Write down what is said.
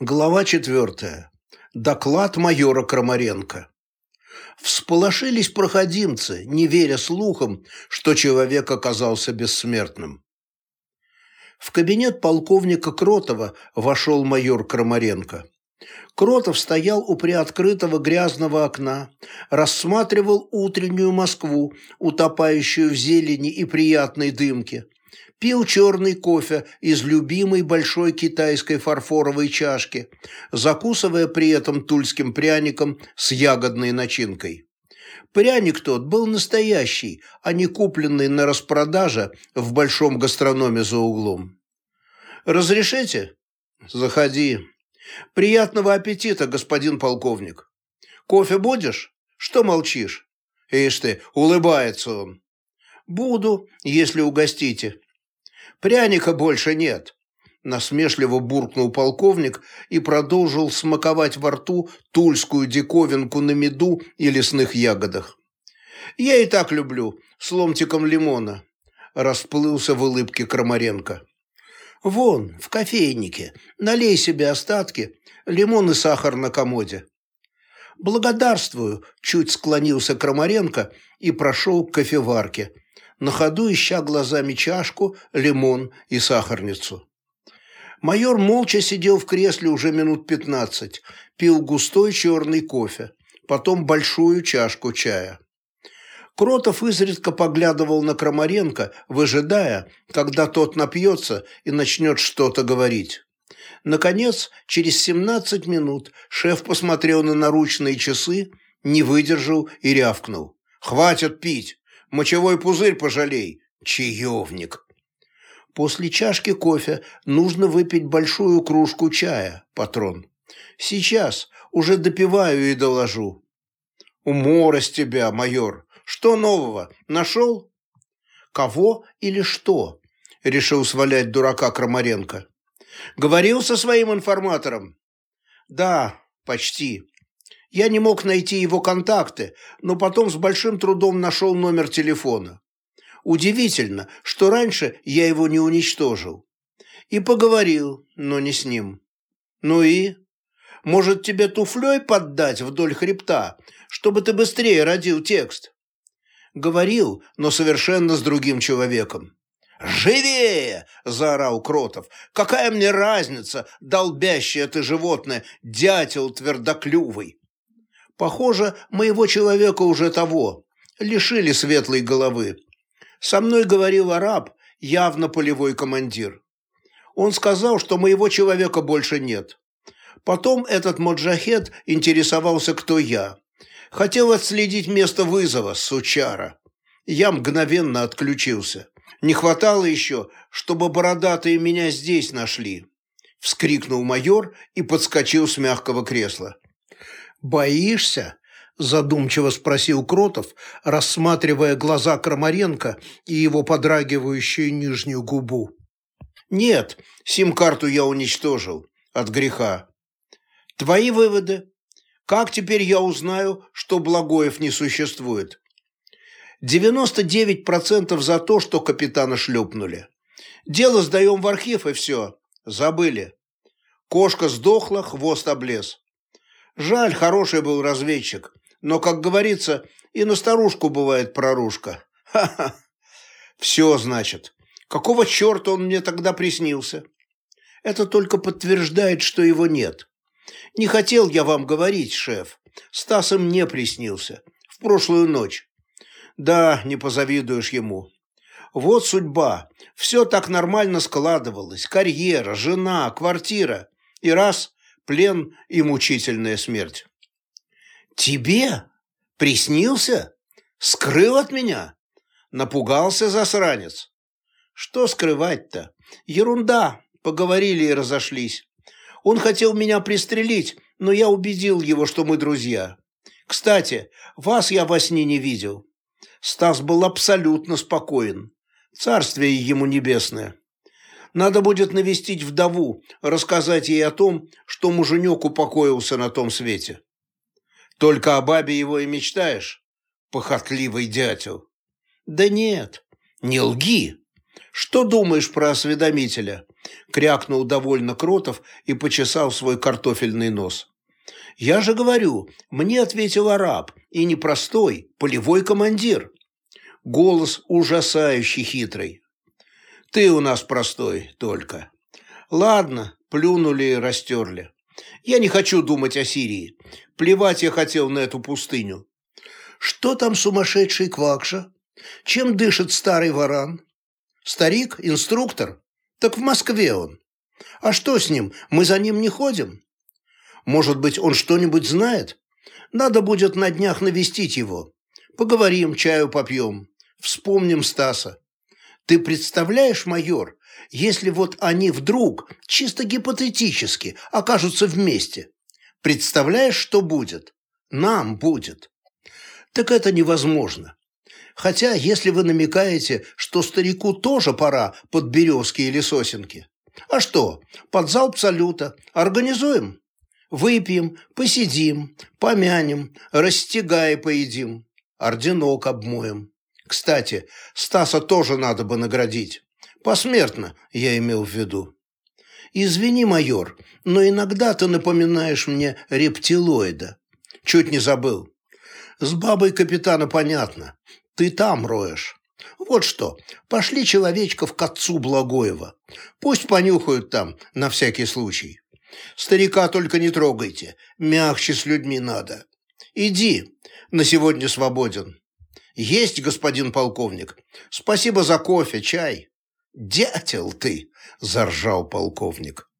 Глава четвертая. Доклад майора Крамаренко. Всполошились проходимцы, не веря слухам, что человек оказался бессмертным. В кабинет полковника Кротова вошел майор Крамаренко. Кротов стоял у приоткрытого грязного окна, рассматривал утреннюю Москву, утопающую в зелени и приятной дымке, пил черный кофе из любимой большой китайской фарфоровой чашки, закусывая при этом тульским пряником с ягодной начинкой. Пряник тот был настоящий, а не купленный на распродаже в большом гастрономе за углом. «Разрешите?» «Заходи. Приятного аппетита, господин полковник. Кофе будешь? Что молчишь?» «Ишь ты, улыбается он». «Буду, если угостите. Пряника больше нет. Насмешливо буркнул полковник и продолжил смаковать во рту тульскую диковинку на меду и лесных ягодах. «Я и так люблю, с ломтиком лимона», – расплылся в улыбке Крамаренко. «Вон, в кофейнике, налей себе остатки, лимон и сахар на комоде». «Благодарствую», – чуть склонился Крамаренко и прошел к кофеварке – на ходу ища глазами чашку, лимон и сахарницу. Майор молча сидел в кресле уже минут пятнадцать, пил густой черный кофе, потом большую чашку чая. Кротов изредка поглядывал на Крамаренко, выжидая, когда тот напьется и начнет что-то говорить. Наконец, через семнадцать минут шеф посмотрел на наручные часы, не выдержал и рявкнул. «Хватит пить! Мочевой пузырь пожалей, чаевник. После чашки кофе нужно выпить большую кружку чая, патрон. Сейчас, уже допиваю и доложу. Умора с тебя, майор. Что нового? Нашел? Кого или что? Решил свалять дурака Крамаренко. Говорил со своим информатором? Да, почти. Я не мог найти его контакты, но потом с большим трудом нашел номер телефона. Удивительно, что раньше я его не уничтожил. И поговорил, но не с ним. Ну и? Может, тебе туфлей поддать вдоль хребта, чтобы ты быстрее родил текст? Говорил, но совершенно с другим человеком. «Живее!» – заорал Кротов. «Какая мне разница, долбящее ты животное, дятел твердоклювый!» Похоже, моего человека уже того, лишили светлой головы. Со мной говорил араб, явно полевой командир. Он сказал, что моего человека больше нет. Потом этот моджахед интересовался, кто я. Хотел отследить место вызова, сучара. Я мгновенно отключился. Не хватало еще, чтобы бородатые меня здесь нашли. Вскрикнул майор и подскочил с мягкого кресла. «Боишься?» – задумчиво спросил Кротов, рассматривая глаза Крамаренко и его подрагивающую нижнюю губу. «Нет, сим-карту я уничтожил. От греха. Твои выводы? Как теперь я узнаю, что Благоев не существует?» «99% за то, что капитана шлепнули. Дело сдаем в архив, и все. Забыли. Кошка сдохла, хвост облез. Жаль, хороший был разведчик, но, как говорится, и на старушку бывает прорушка. Ха-ха. Все, значит. Какого черта он мне тогда приснился? Это только подтверждает, что его нет. Не хотел я вам говорить, шеф. Стас им не приснился. В прошлую ночь. Да, не позавидуешь ему. Вот судьба. Все так нормально складывалось. Карьера, жена, квартира. И раз плен и мучительная смерть. «Тебе? Приснился? Скрыл от меня?» Напугался засранец. «Что скрывать-то? Ерунда!» Поговорили и разошлись. Он хотел меня пристрелить, но я убедил его, что мы друзья. Кстати, вас я во сне не видел. Стас был абсолютно спокоен. Царствие ему небесное. Надо будет навестить вдову, рассказать ей о том, что муженек упокоился на том свете. Только о бабе его и мечтаешь, похотливый дятел. Да нет, не лги. Что думаешь про осведомителя? Крякнул довольно Кротов и почесал свой картофельный нос. «Я же говорю, мне ответил араб, и не простой, полевой командир». Голос ужасающий хитрый. «Ты у нас простой только». «Ладно, плюнули и растерли. Я не хочу думать о Сирии. Плевать я хотел на эту пустыню. Что там сумасшедший Квакша? Чем дышит старый варан? Старик? Инструктор? Так в Москве он. А что с ним? Мы за ним не ходим? Может быть, он что-нибудь знает? Надо будет на днях навестить его. Поговорим, чаю попьем. Вспомним Стаса. Ты представляешь, майор, если вот они вдруг, чисто гипотетически, окажутся вместе? Представляешь, что будет? Нам будет. Так это невозможно. Хотя, если вы намекаете, что старику тоже пора под березки или сосенки. А что, под залп салюта. Организуем? Выпьем, посидим, помянем, растягай поедим, орденок обмоем. Кстати, Стаса тоже надо бы наградить. Посмертно, я имел в виду. Извини, майор, но иногда ты напоминаешь мне рептилоида. Чуть не забыл. С бабой капитана понятно. Ты там роешь. Вот что, пошли человечков к отцу Благоева. Пусть понюхают там, на всякий случай. Старика только не трогайте, мягче с людьми надо. Иди, на сегодня свободен. Есть, господин полковник. Спасибо за кофе, чай. Дятел ты, заржал полковник.